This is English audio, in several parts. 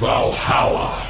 Valhalla.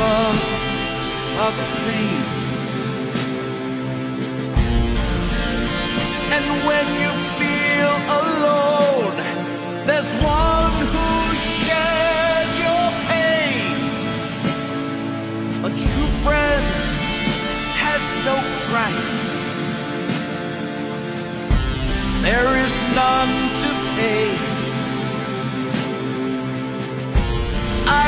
people are the same. And when you feel alone, there's one who shares your pain. A true friend has no price. There is none to pay. I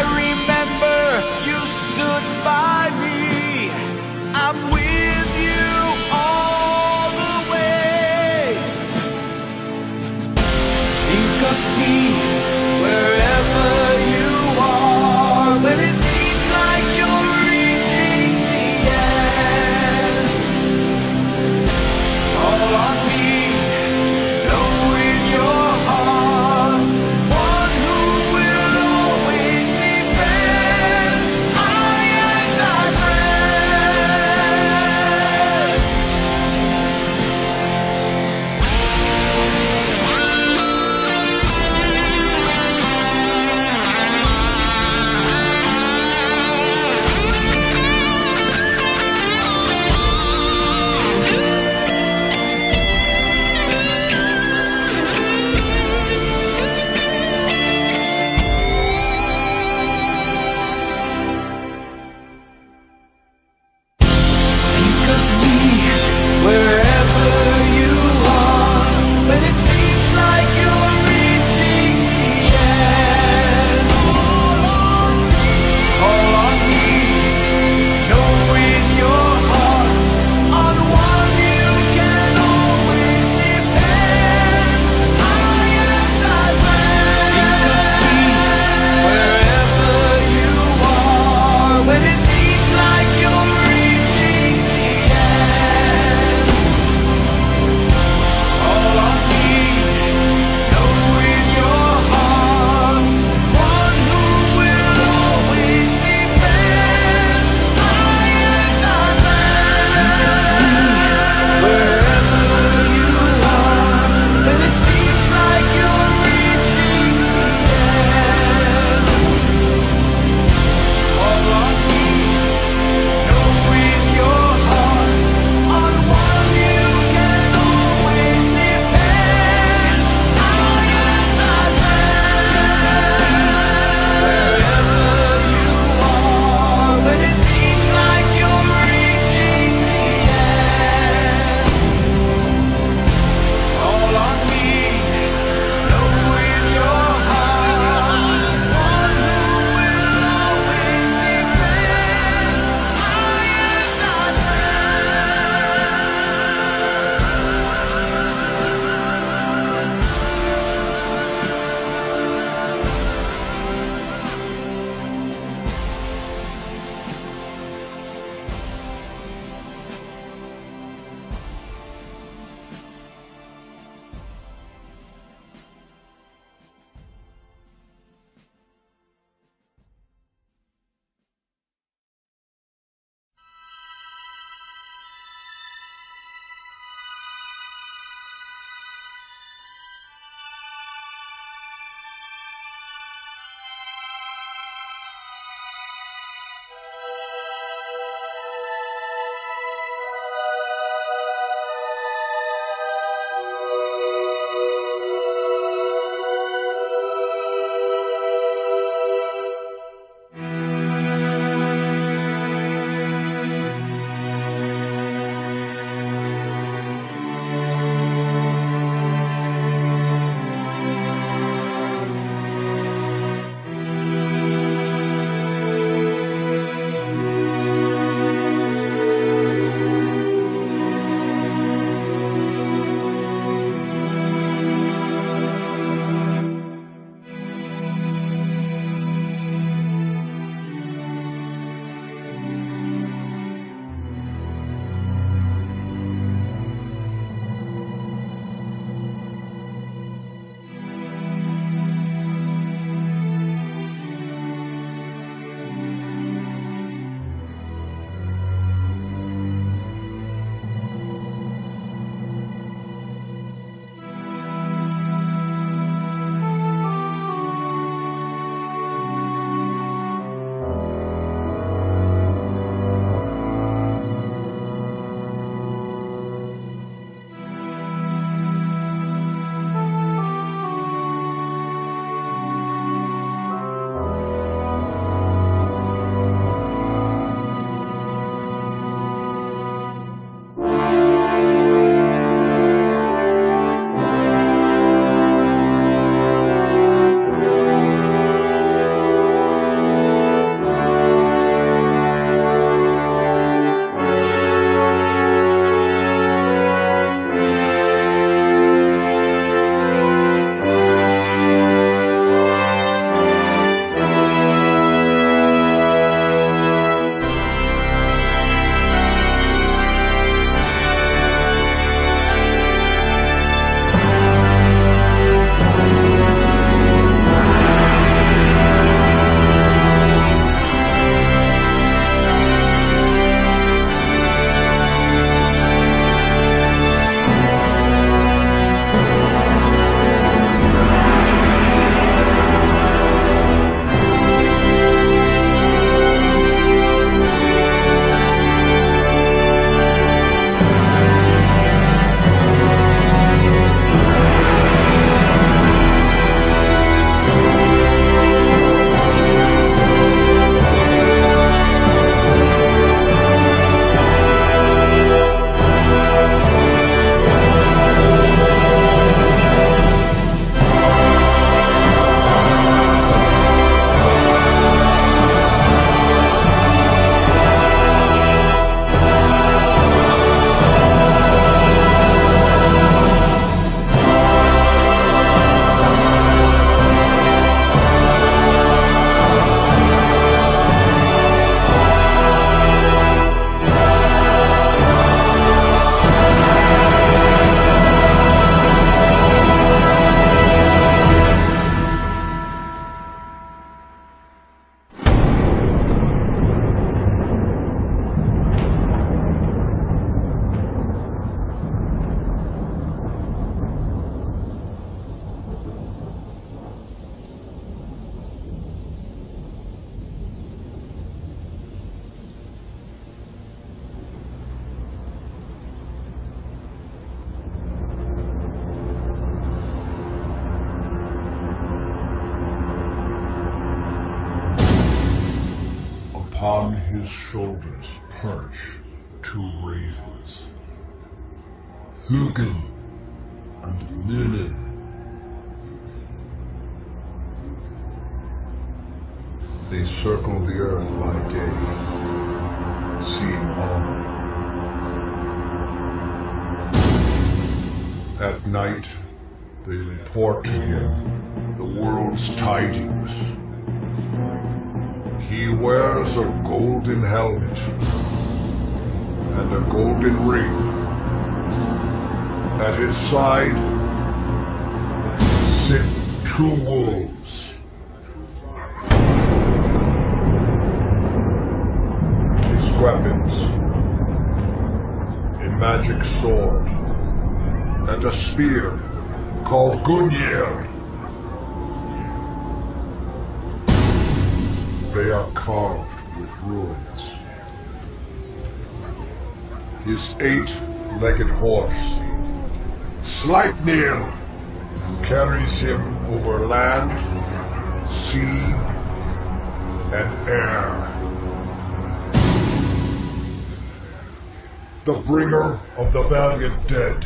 The bringer of the valiant dead.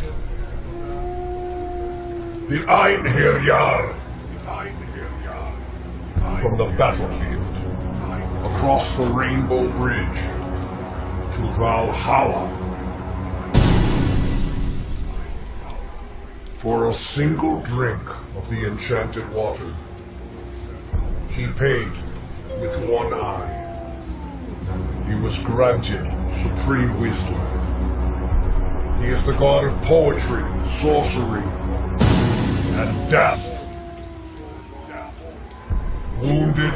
The Einherjar. From the battlefield, across the Rainbow Bridge, to Valhalla. For a single drink of the enchanted water, he paid with one eye. He was granted supreme wisdom. He is the god of poetry, sorcery, and death. Wounded,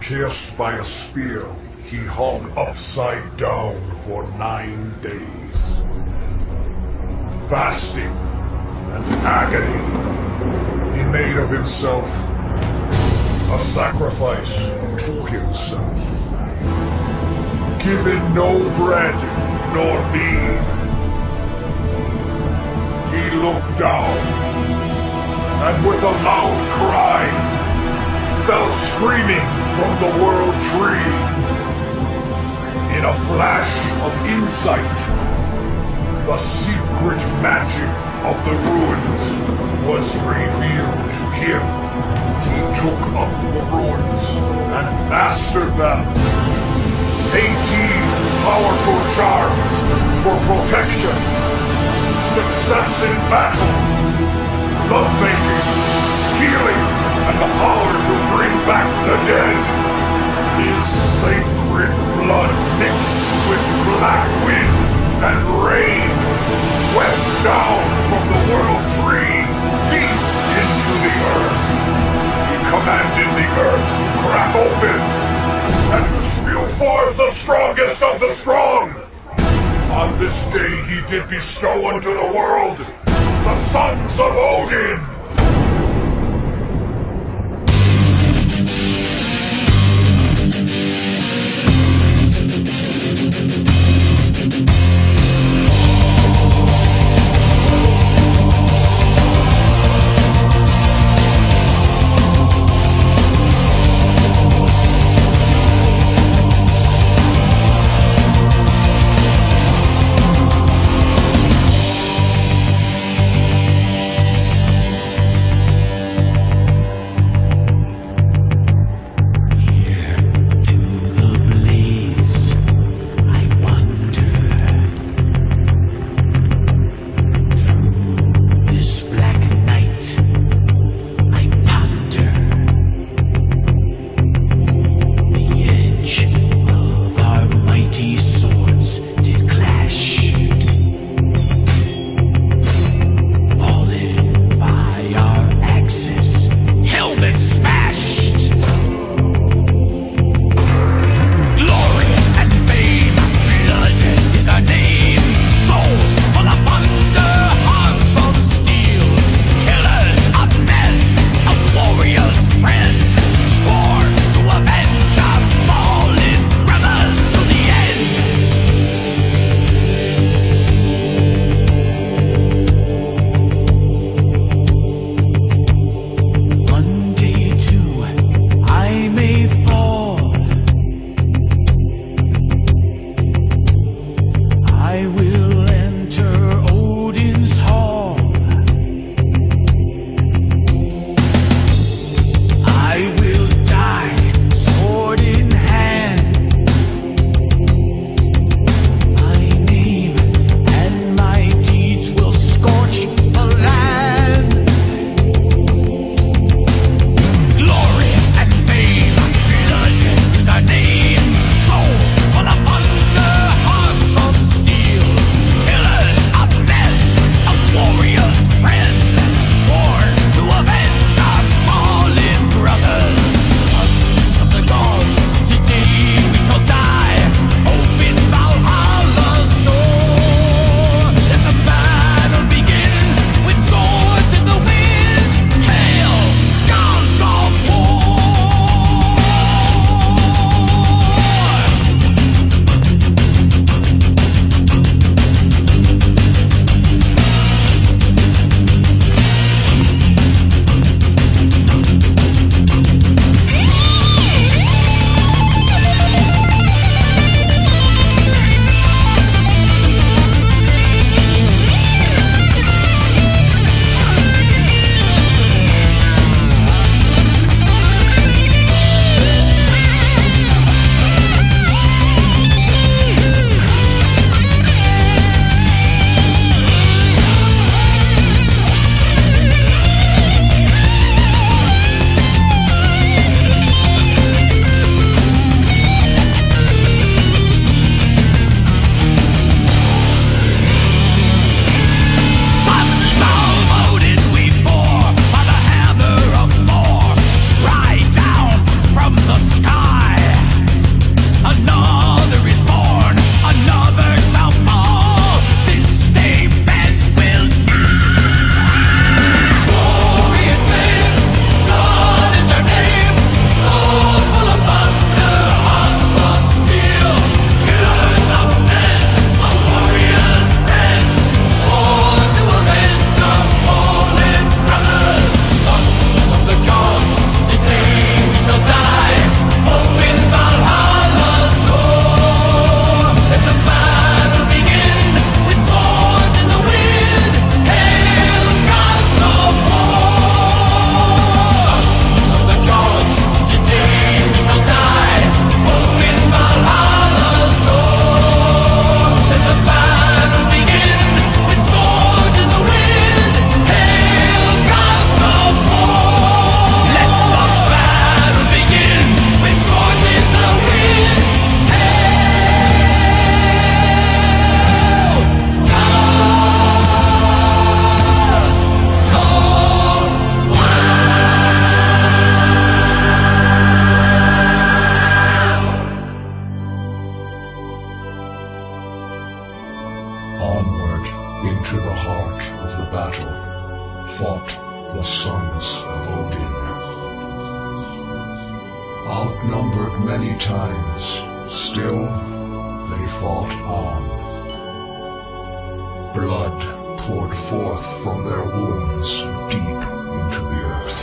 pierced by a spear, he hung upside down for nine days. Fasting and agony, he made of himself a sacrifice to himself. Given no bread nor mead, he looked down and with a loud cry fell screaming from the world tree. In a flash of insight, the secret magic of the runes was revealed to him. He took up the runes and mastered them. 18 powerful charms for protection, success in battle, love making, healing, and the power to bring back the dead. His sacred blood mixed with black wind and rain swept down from the world tree deep into the earth. He commanded the earth to crack open and to spew forth the strongest of the strong. On this day he did bestow unto the world the sons of Odin. fought the sons of Odin. Outnumbered many times, still they fought on. Blood poured forth from their wounds deep into the earth.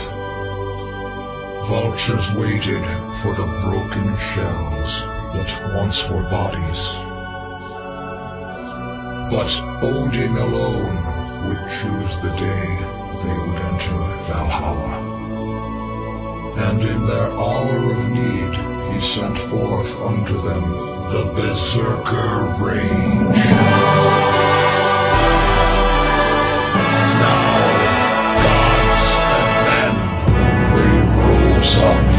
Vultures waited for the broken shells that once were bodies. But Odin alone would choose the day they would enter Valhalla. And in their hour of need, he sent forth unto them the Berserker Rage. Now, gods and men, they rose up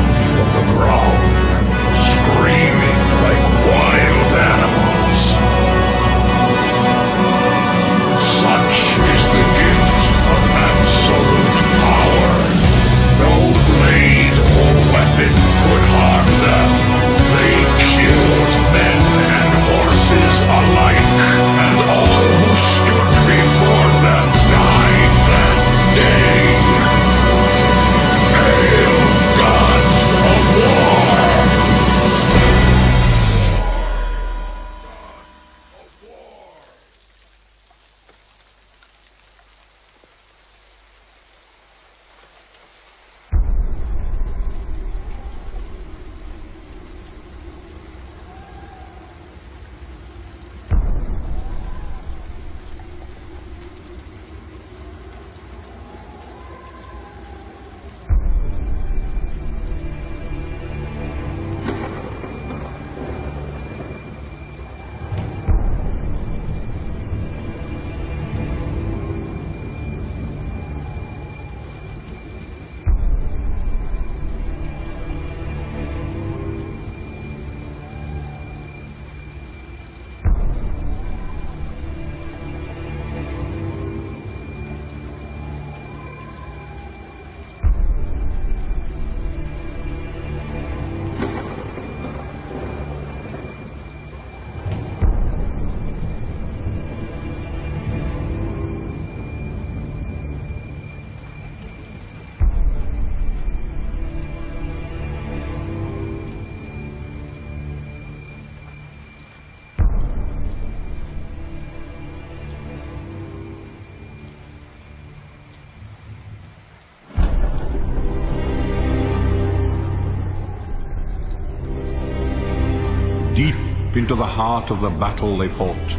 into the heart of the battle they fought,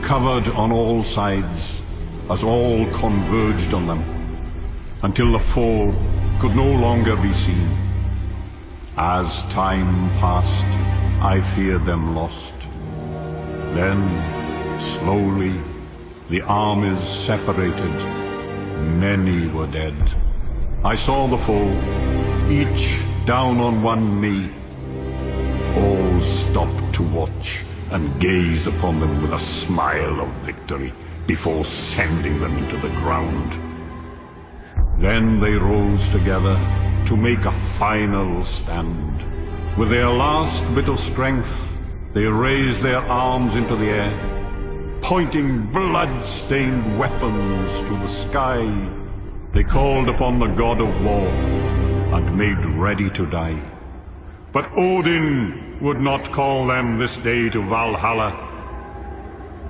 covered on all sides, as all converged on them, until the foe could no longer be seen. As time passed, I feared them lost. Then, slowly, the armies separated. Many were dead. I saw the foe, each down on one knee. All stopped to watch and gaze upon them with a smile of victory before sending them to the ground. Then they rose together to make a final stand. With their last bit of strength, they raised their arms into the air, pointing blood-stained weapons to the sky. They called upon the god of war and made ready to die. But Odin would not call them this day to Valhalla.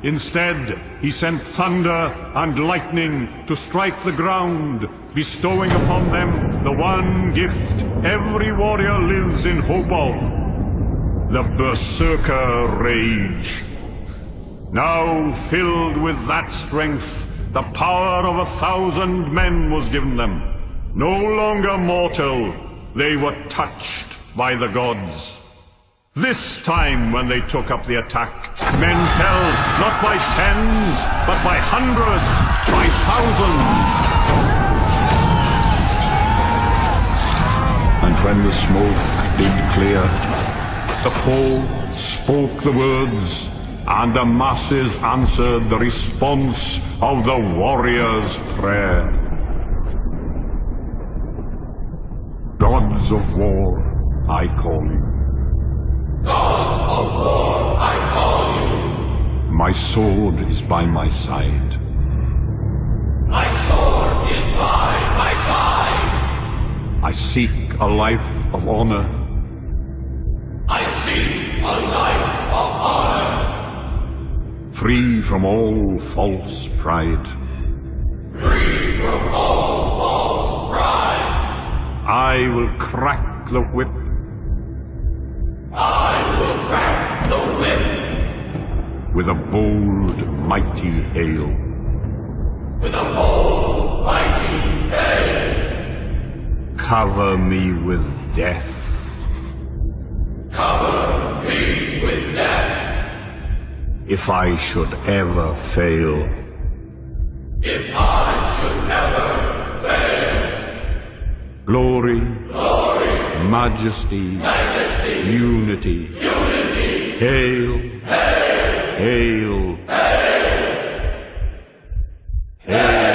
Instead, he sent thunder and lightning to strike the ground, bestowing upon them the one gift every warrior lives in hope of the Berserker Rage. Now, filled with that strength, the power of a thousand men was given them. No longer mortal, they were touched by the gods. This time when they took up the attack, men fell not by tens, but by hundreds, by thousands. And when the smoke did clear, the foe spoke the words, and the masses answered the response of the warrior's prayer. Gods of war, I call you. Gods of war, I call you. My sword is by my side. My sword is by my side. I seek a life of honor. I seek a life of honor. Free from all false pride. Free from all false pride. I will crack the whip with a bold, mighty hail. With a bold, mighty hail. Cover me with death. Cover me with death. If I should ever fail. If I should ever fail. Glory. Glory. Majesty. Majesty. Unity. Unity. Hail. Hail. Hail! Hail! Hail!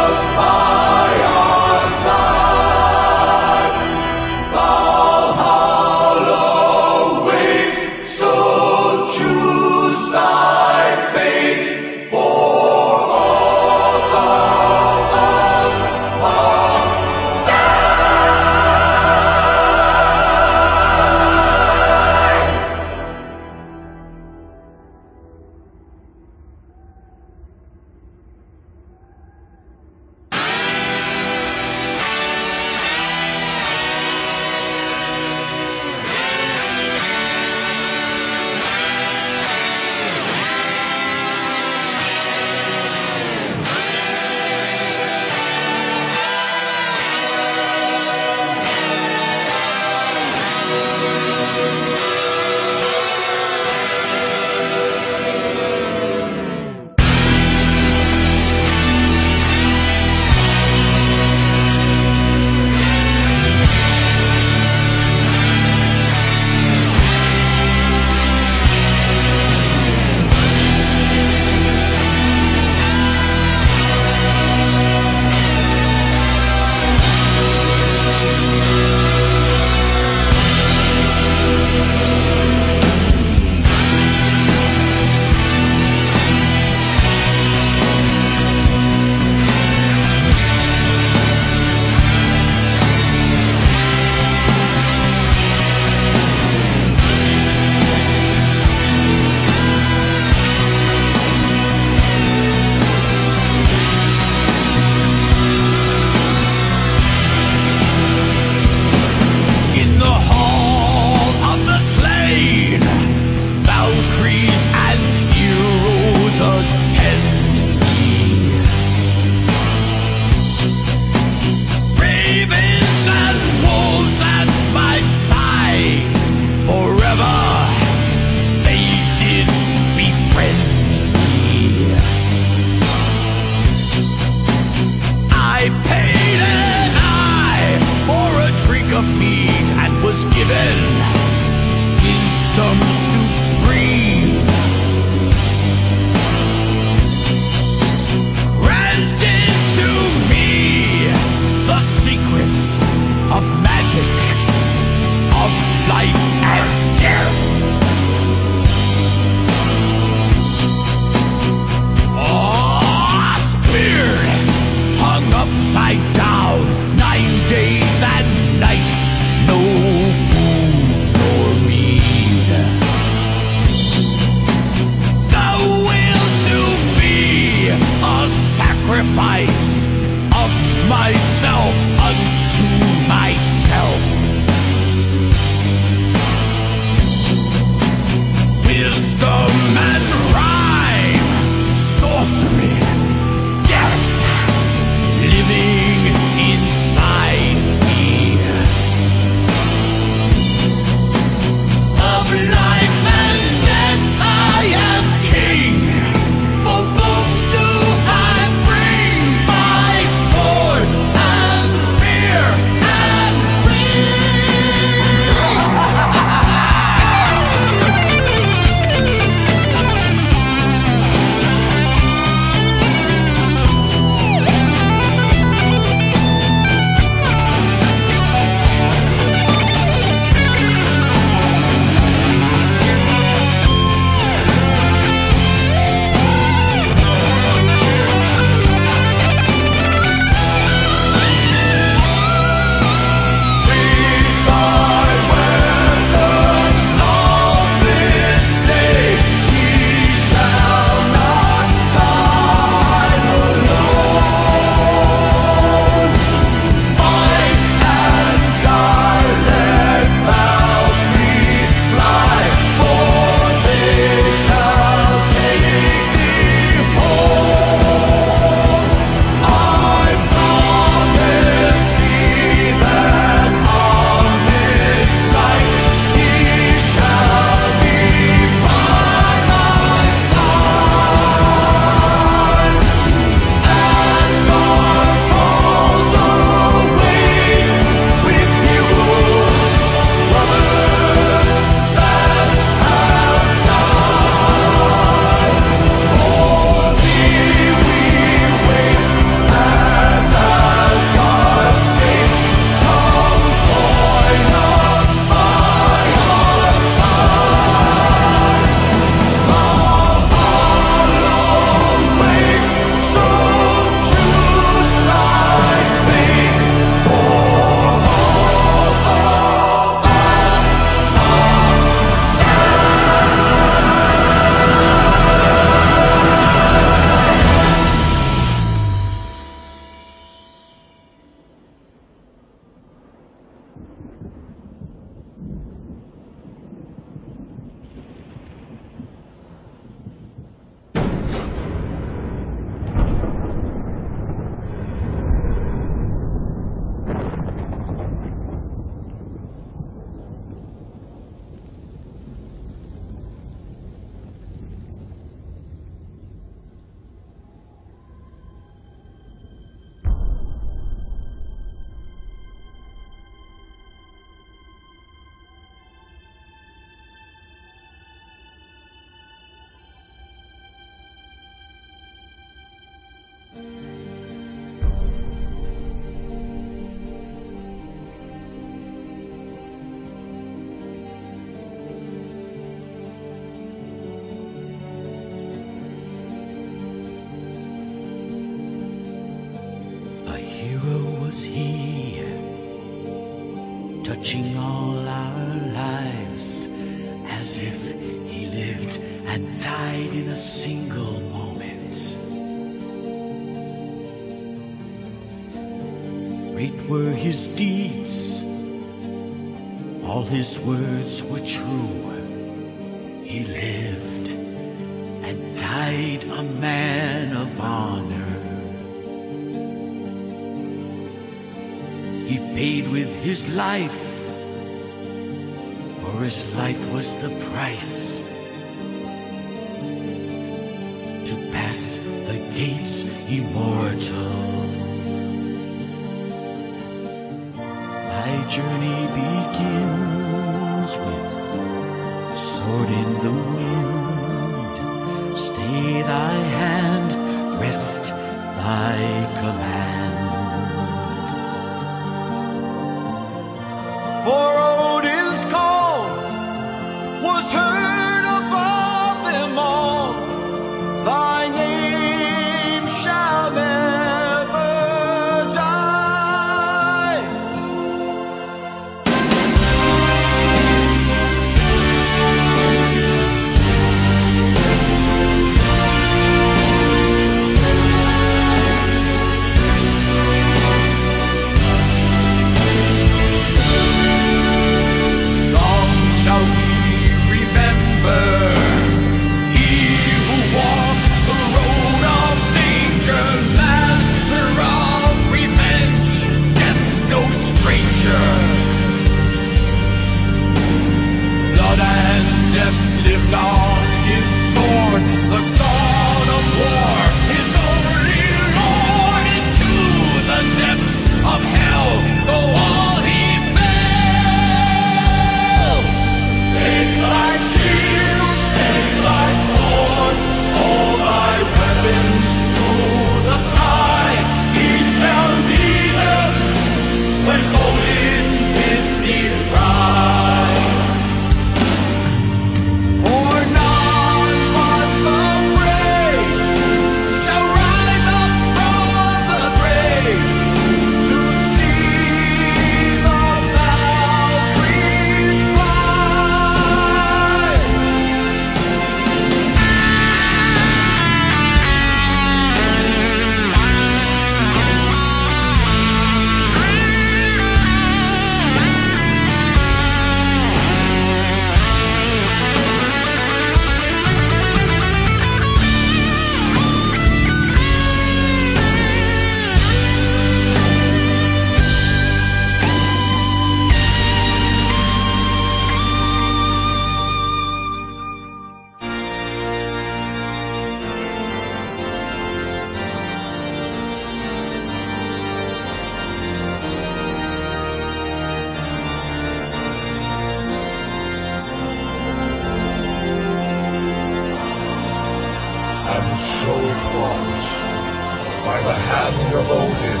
by the hand of Odin.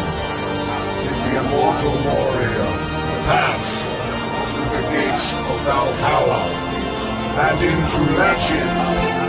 To the immortal warrior, pass through the gates of Valhalla and into legend.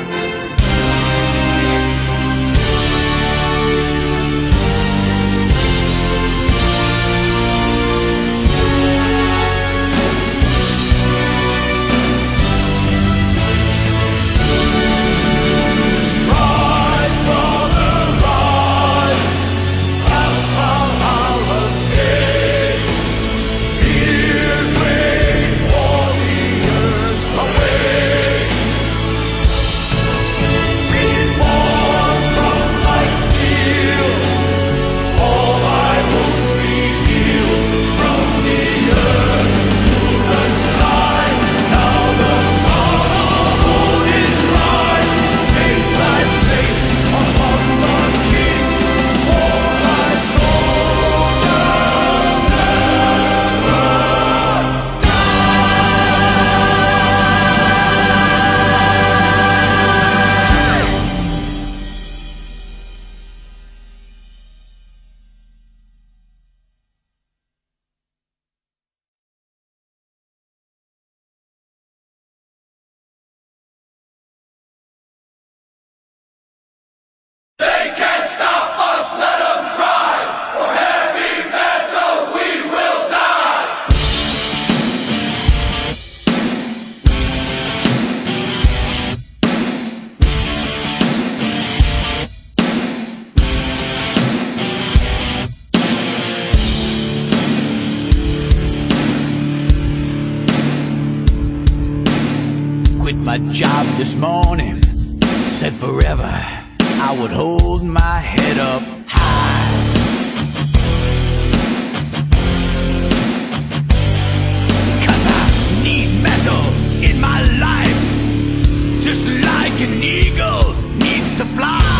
to fly.